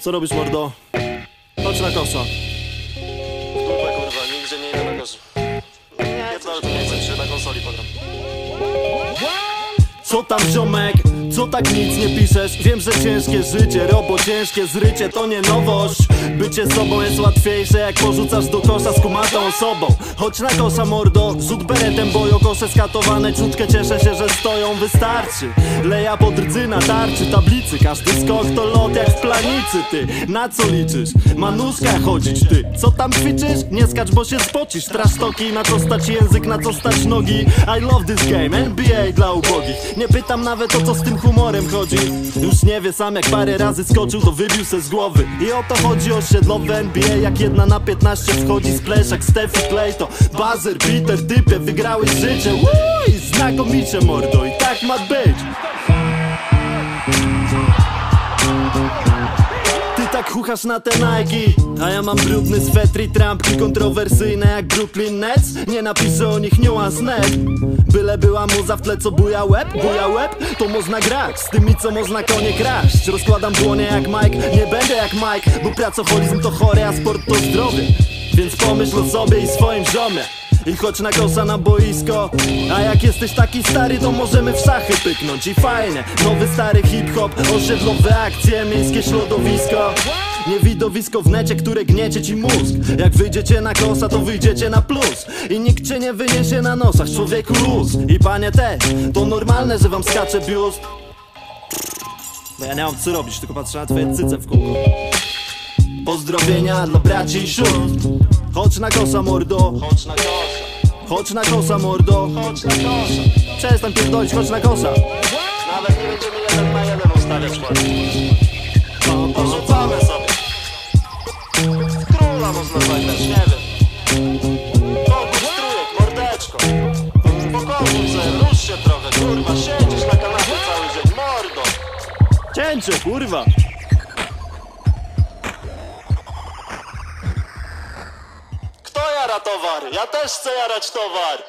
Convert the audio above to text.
Co robisz, mordo? Chodź na kosza. Dupę kurwa, nigdzie nie idę na kosz. Pierdolę to nie chcę, się na konsoli pogram. Co tam ziomek? Co tak nic nie piszesz? Wiem, że ciężkie życie, robo ciężkie zrycie to nie nowość Bycie sobą jest łatwiejsze jak porzucasz do kosza z kumatą osobą. Chodź na kosza mordo, rzut beretem bojo kosze skatowane Czutkę cieszę się, że stoją, wystarczy. Leja pod rdzy na tarczy, tablicy Każdy skok to lot jak w planicy Ty, na co liczysz? Manuszka chodzić ty. Co tam ćwiczysz? Nie skacz, bo się spocisz. Trasztoki, na co stać język, na co stać nogi. I love this game, NBA dla ubogich. Nie pytam nawet o co z tym humorem chodzi. Już nie wie sam jak parę razy skoczył to wybił se z głowy. I o to chodzi osiedlowe NBA Jak jedna na 15 wchodzi splash jak Steph Clay To buzzer, Peter, typie wygrałeś życie. Uuu, znakomicie mordo i tak ma być Ty tak chuchasz na te Nike? A ja mam brudny swetr i trampki kontrowersyjne jak Brooklyn Nets. Nie napiszę o nich niuans net Byle była muza w tle co buja łeb, buja łeb To można grać, z tymi co można konie kraść. Rozkładam dłonie jak Mike, nie będę jak Mike Bo pracoholizm to chore, a sport to zdrowie. Więc pomyśl o sobie i swoim ziomie i chodź na kosza na boisko. A jak jesteś taki stary, to możemy w szachy pyknąć. I fajne, nowy stary hip-hop Osiedlowe akcje, miejskie środowisko. Nie widowisko w necie, które gniecie ci mózg. Jak wyjdziecie na kosza, to wyjdziecie na plus. I nikt cię nie wyniesie na nosach, człowieku luz. I panie też, to normalne, że wam skacze biust. Bo ja nie mam co robić, tylko patrzę na twoje cyce w kółko. Pozdrowienia dla braci i sióstr Chodź na kosza mordo, Chodź na kosza, chodź na kosza mordo chodź na kosza. Przestań pierdolić, chodź na kosza Nawet nie będziemy jeden na jeden ustawiać. No, porzucamy sobie. Króla można zagrać, nie wiem. Kogut trójek, mordeczko. Spokojnie sobie, rusz się trochę, kurwa. Siedzisz na kanapie cały dzień, mordo. Cięcie, kurwa jara towar? Ja też chcę jarać towar.